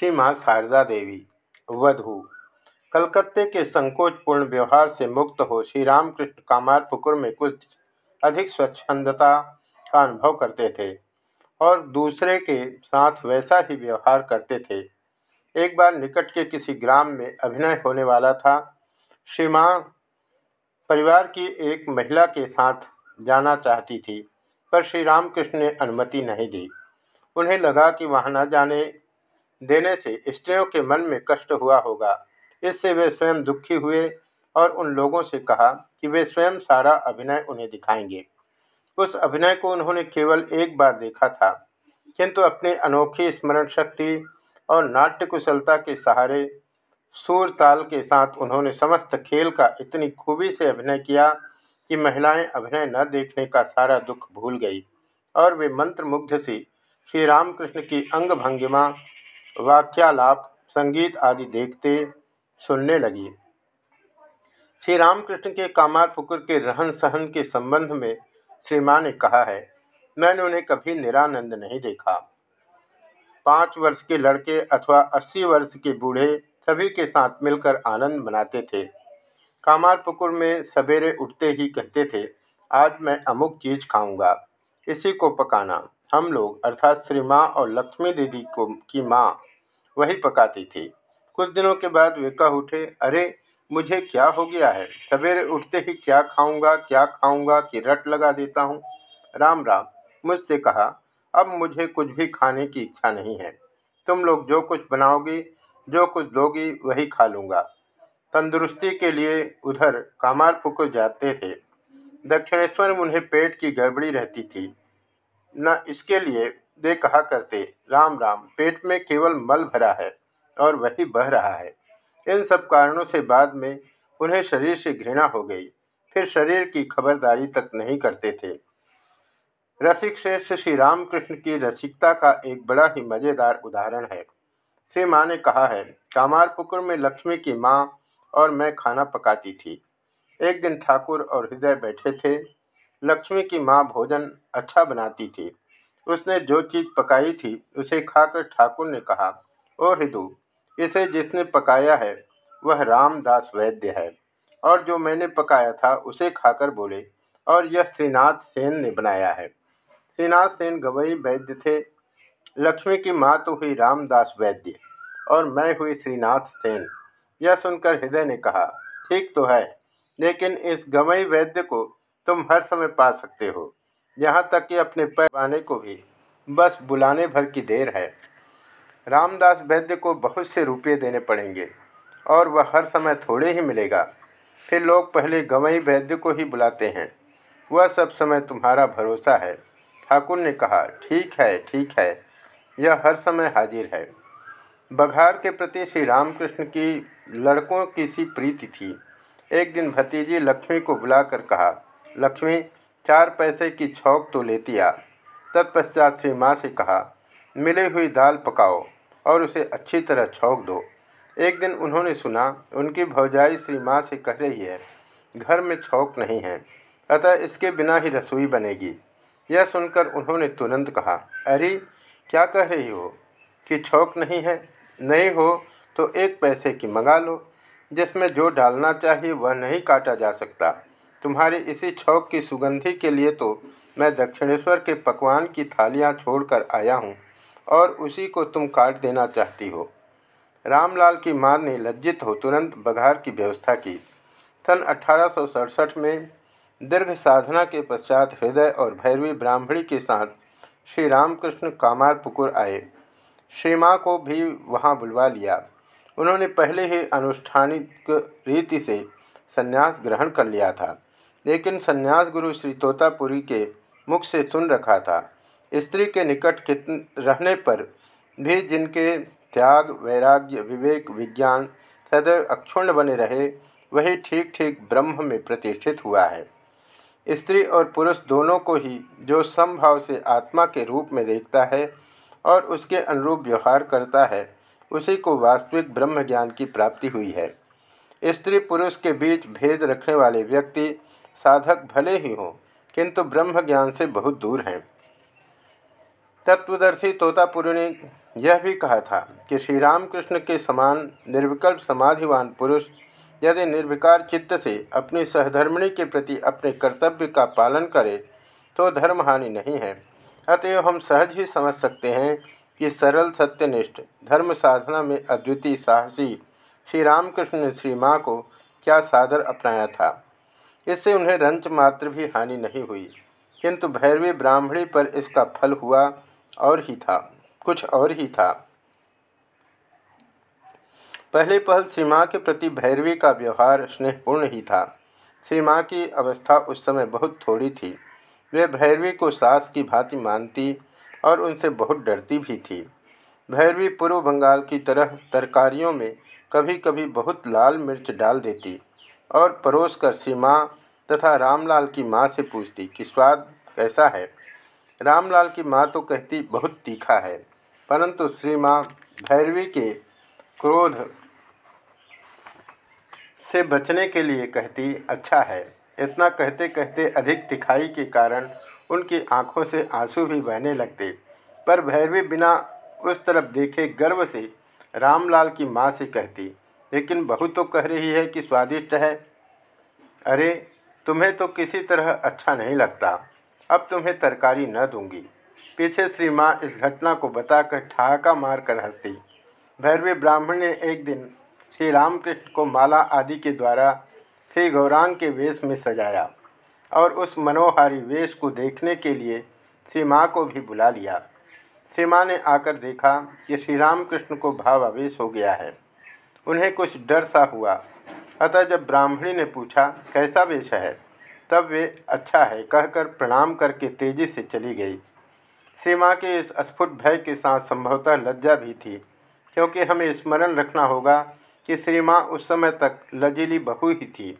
श्री माँ शारदा देवी, वधु। कलकत्ते के संकोचपूर्ण व्यवहार से मुक्त हो श्री रामकृष्ण कामारपुकुर में कुछ अधिक स्वच्छंदता का अनुभव करते थे और दूसरे के साथ वैसा ही व्यवहार करते थे। एक बार निकट के किसी ग्राम में अभिनय होने वाला था। श्री माँ परिवार की एक महिला के साथ जाना चाहती थी, पर श्री रामकृष्ण ने अनुमति नहीं दी। उन्हें लगा कि वहाँ न जाने देने से स्त्रियों के मन में कष्ट हुआ होगा। इससे वे स्वयं दुखी हुए और उन लोगों से कहा कि वे स्वयं सारा अभिनय उन्हें दिखाएँगे। उस अभिनय को उन्होंने केवल एक बार देखा था, किंतु अपनी अनोखी स्मरण शक्ति और नाट्य कुशलता के सहारे सूर ताल के साथ उन्होंने समस्त खेल का इतनी खूबी से अभिनय किया कि महिलाएँ अभिनय न देखने का सारा दुख भूल गई और वे मंत्रमुग्ध से श्री रामकृष्ण की अंग भंगिमा वाक्यालाप, संगीत आदि देखते, सुनने लगी। श्री रामकृष्ण के कामार पुकुर के रहन सहन के संबंध में श्री माँ ने कहा है, मैंने उन्हें कभी निरानंद नहीं देखा। पाँच वर्ष के लड़के अथवा अस्सी वर्ष के बूढ़े सभी के साथ मिलकर आनंद मनाते थे। कामारपुकुर में सवेरे उठते ही कहते थे, आज मैं अमुक चीज़ खाऊँगा। इसी को पकाना। हम लोग, अर्थात श्री माँ और लक्ष्मी दीदी को, की माँ वही पकाती थी। कुछ दिनों के बाद वे कह उठे, अरे, मुझे क्या हो गया है? सवेरे उठते ही क्या खाऊँगा क्या खाऊँगा कि रट लगा देता हूँ? राम राम, मुझसे कहा, अब मुझे कुछ भी खाने की इच्छा नहीं है। तुम लोग जो कुछ बनाओगी, जो कुछ दोगी, वही खा लूँगा। तंदुरुस्ती के लिए उधर कामारपुकुर जाते थे। दक्षिणेश्वर में उन्हें पेट की गड़बड़ी रहती थी। न इसके लिए वे कहा करते, राम राम, पेट में केवल मल भरा है और वही बह रहा है। इन सब कारणों से बाद में उन्हें शरीर से घृणा हो गई। फिर शरीर की खबरदारी तक नहीं करते थे। रसिक श्रेष्ठ श्री रामकृष्ण की रसिकता का एक बड़ा ही मज़ेदार उदाहरण है। श्री माँ ने कहा है, कामारपुकुर में लक्ष्मी की माँ और मैं खाना पकाती थी। एक दिन ठाकुर और हृदय बैठे थे। लक्ष्मी की माँ भोजन अच्छा बनाती थी। उसने जो चीज़ पकाई थी, उसे खाकर ठाकुर ने कहा ओ हृदय इसे जिसने पकाया है, वह रामदास वैद्य है। और जो मैंने पकाया था, उसे खाकर बोले, और यह श्रीनाथ सेन ने बनाया है श्रीनाथ सेन गवई वैद्य थे। लक्ष्मी की माँ तो हुई रामदास वैद्य, और मैं हुई श्रीनाथ सेन। यह सुनकर हृदय ने कहा, ठीक तो है, लेकिन इस गवई वैद्य को तुम हर समय पा सकते हो। यहाँ तक कि अपने पैर पाने को भी, बस बुलाने भर की देर है। रामदास वैद्य को बहुत से रुपये देने पड़ेंगे, और वह हर समय थोड़े ही मिलेगा। फिर लोग पहले गवई वैद्य को ही बुलाते हैं। वह सब समय तुम्हारा भरोसा है। ठाकुर ने कहा, ठीक है ठीक है, यह हर समय हाजिर है। बघार के प्रति श्री रामकृष्ण की लड़कों की सी प्रीति थी। एक दिन भतीजी लक्ष्मी को बुलाकर कहा, लक्ष्मी चार पैसे की छौक तो लेती आ तत्पश्चात श्री माँ से कहा, मिली हुई दाल पकाओ और उसे अच्छी तरह छौक दो। एक दिन उन्होंने सुना, उनकी भौजाई श्री माँ से कह रही है, घर में छौक नहीं है, अतः इसके बिना ही रसोई बनेगी। यह सुनकर उन्होंने तुरंत कहा, अरे, क्या कह रही हो? कि छौक नहीं है? नहीं हो तो एक पैसे की मंगा लो, जिसमें जो डालना चाहिए वह नहीं काटा जा सकता। तुम्हारी इसी छौक की सुगंधी के लिए तो मैं दक्षिणेश्वर के पकवान की थालियाँ छोड़कर आया हूँ, और उसी को तुम काट देना चाहती हो। रामलाल की माँ ने लज्जित हो तुरंत बघार की व्यवस्था की। सन अठारह सौ सड़सठ में दीर्घ साधना के पश्चात हृदय और भैरवी ब्राह्मणी के साथ श्री रामकृष्ण कामार पुकुर आए। श्री माँ को भी वहाँ बुलवा लिया। उन्होंने पहले ही अनुष्ठानिक रीति से संन्यास ग्रहण कर लिया था। लेकिन संन्यास गुरु श्री तोतापुरी के मुख से सुन रखा था। स्त्री के निकट कित, रहने पर भी जिनके त्याग, वैराग्य, विवेक, विज्ञान सदैव अक्षुण्ण बने रहे, वही ठीक ठीक ब्रह्म में प्रतिष्ठित हुआ है। स्त्री और पुरुष दोनों को ही जो समभाव से आत्मा के रूप में देखता है और उसके अनुरूप व्यवहार करता है, उसी को वास्तविक ब्रह्म ज्ञान की प्राप्ति हुई है। स्त्री पुरुष के बीच भेद रखने वाले व्यक्ति साधक भले ही हों, किंतु ब्रह्म ज्ञान से बहुत दूर हैं। तत्वदर्शी तोतापुरी ने यह भी कहा था कि श्री रामकृष्ण के समान निर्विकल्प समाधिवान पुरुष यदि निर्विकार चित्त से अपनी सहधर्मिणी के प्रति अपने कर्तव्य का पालन करे तो धर्महानि नहीं है। अतएव हम सहज ही समझ सकते हैं कि सरल सत्यनिष्ठ, धर्म साधना में अद्वितीय साहसी श्री रामकृष्ण ने श्री माँ को क्या सादर अपनाया था। इससे उन्हें रंच मात्र भी हानि नहीं हुई। किंतु भैरवी ब्राह्मणी पर इसका फल हुआ और ही था, कुछ और ही था। पहले पहल श्री के प्रति भैरवी का व्यवहार स्नेहपूर्ण ही था। श्री की अवस्था उस समय बहुत थोड़ी थी। वे भैरवी को सास की भांति मानती और उनसे बहुत डरती भी थी। भैरवी पूर्व बंगाल की तरह तरकारियों में कभी कभी बहुत लाल मिर्च डाल देती। और परोस कर श्री माँ तथा रामलाल की माँ से पूछती, कि स्वाद कैसा है? रामलाल की माँ तो कहती, बहुत तीखा है। परंतु श्री माँ भैरवी के क्रोध से बचने के लिए कहती अच्छा है। इतना कहते कहते अधिक तिखाई के कारण उनकी आँखों से आँसू भी बहने लगते। पर भैरवी बिना उस तरफ़ देखे गर्व से रामलाल की माँ से कहती लेकिन बहू तो कह रही है कि स्वादिष्ट है। अरे, तुम्हें तो किसी तरह अच्छा नहीं लगता। अब तुम्हें तरकारी न दूँगी। पीछे श्री माँ इस घटना को बताकर ठहाका मार कर हंसती भैरवी ब्राह्मण ने एक दिन श्री रामकृष्ण को माला आदि के द्वारा श्री गौरांग के वेश में सजाया और उस मनोहारी वेश को देखने के लिए श्री माँ को भी बुला लिया। श्री माँ ने आकर देखा कि श्री रामकृष्ण को भावावेश हो गया है। उन्हें कुछ डर सा हुआ। अतः जब ब्राह्मणी ने पूछा, कैसा वेश है तब वे अच्छा है, कहकर प्रणाम करके तेज़ी से चली गई। श्री माँ के इस स्फुट भय के साथ संभवतः लज्जा भी थी, क्योंकि हमें स्मरण रखना होगा कि श्री माँ उस समय तक लजीली बहू ही थी।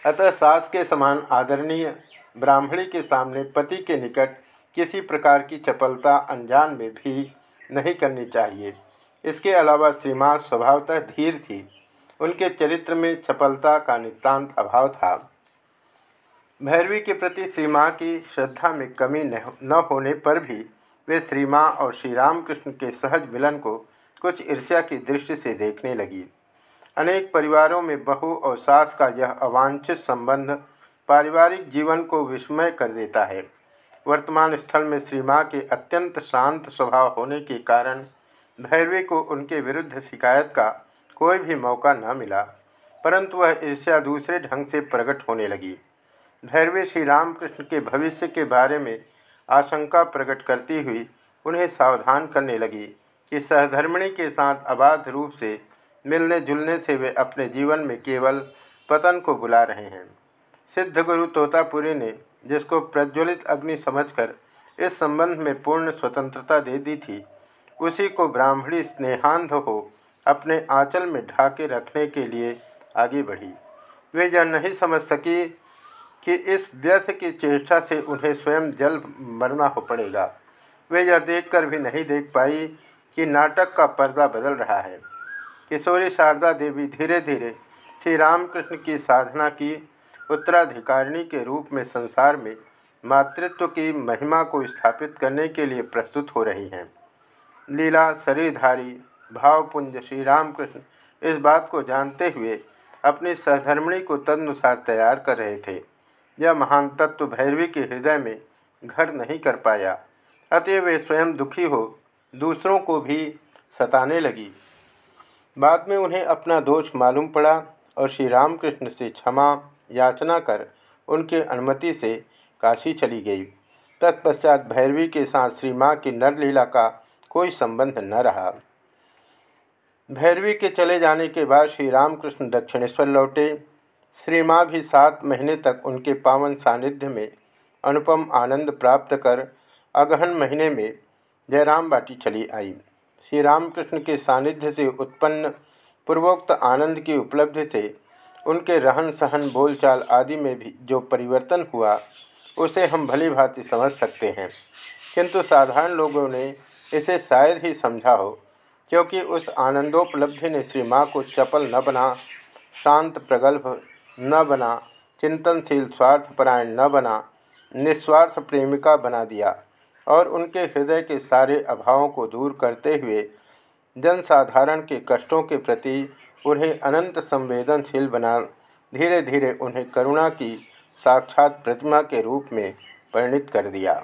अतः सास के समान आदरणीय ब्राह्मणी के सामने पति के निकट किसी प्रकार की चपलता अनजान में भी नहीं करनी चाहिए। इसके अलावा श्री माँ स्वभावतः धीर थी। उनके चरित्र में चपलता का नितांत अभाव था। भैरवी के प्रति श्री माँ की श्रद्धा में कमी न होने पर भी वे श्री माँ और श्री रामकृष्ण के सहज मिलन को कुछ ईर्ष्या की दृष्टि से देखने लगी। अनेक परिवारों में बहू और सास का यह अवांछित संबंध पारिवारिक जीवन को विस्मय कर देता है। वर्तमान स्थल में श्री माँ के अत्यंत शांत स्वभाव होने के कारण भैरवी को उनके विरुद्ध शिकायत का कोई भी मौका न मिला, परंतु वह ईर्ष्या दूसरे ढंग से प्रकट होने लगी। भैरवी श्री रामकृष्ण के भविष्य के बारे में आशंका प्रकट करती हुई उन्हें सावधान करने लगी कि सहधर्मिणी के साथ अबाध रूप से मिलने जुलने से वे अपने जीवन में केवल पतन को बुला रहे हैं। सिद्ध गुरु तोतापुरी ने जिसको प्रज्वलित अग्नि समझकर इस संबंध में पूर्ण स्वतंत्रता दे दी थी उसी को ब्राह्मणी स्नेहांध हो अपने आंचल में ढाके रखने के लिए आगे बढ़ी। वे यह नहीं समझ सकी कि इस व्यर्थ की चेष्टा से उन्हें स्वयं जल मरना हो पड़ेगा। वे यह देखकर भी नहीं देख पाई कि नाटक का पर्दा बदल रहा है। किशोरी शारदा देवी धीरे धीरे श्री रामकृष्ण की साधना की उत्तराधिकारिणी के रूप में संसार में मातृत्व की महिमा को स्थापित करने के लिए प्रस्तुत हो रही हैं। लीला शरीरधारी भावपुंज श्री रामकृष्ण इस बात को जानते हुए अपनी सहधर्मिणी को तदनुसार तैयार कर रहे थे। यह महान तत्व भैरवी के हृदय में घर नहीं कर पाया। अतएव वे स्वयं दुखी हो दूसरों को भी सताने लगी। बाद में उन्हें अपना दोष मालूम पड़ा और श्री रामकृष्ण से क्षमा याचना कर उनके अनुमति से काशी चली गई। तत्पश्चात भैरवी के साथ श्री माँ की नरलीला का कोई संबंध न रहा। भैरवी के चले जाने के बाद श्री रामकृष्ण दक्षिणेश्वर लौटे। श्री माँ भी सात महीने तक उनके पावन सानिध्य में अनुपम आनंद प्राप्त कर अगहन महीने में जयराम बाटी चली आई। श्री रामकृष्ण के सानिध्य से उत्पन्न पूर्वोक्त आनंद की उपलब्धि से उनके रहन सहन, बोलचाल आदि में भी जो परिवर्तन हुआ, उसे हम भली भांति समझ सकते हैं। किंतु साधारण लोगों ने इसे शायद ही समझा हो, क्योंकि उस आनंदोपलब्धि ने श्री माँ को चपल न बना, शांत प्रगल्भ न बना, चिंतनशील स्वार्थपरायण न बना, निस्वार्थ प्रेमिका बना दिया और उनके हृदय के सारे अभावों को दूर करते हुए जनसाधारण के कष्टों के प्रति उन्हें अनंत संवेदनशील बना धीरे धीरे उन्हें करुणा की साक्षात प्रतिमा के रूप में परिणित कर दिया।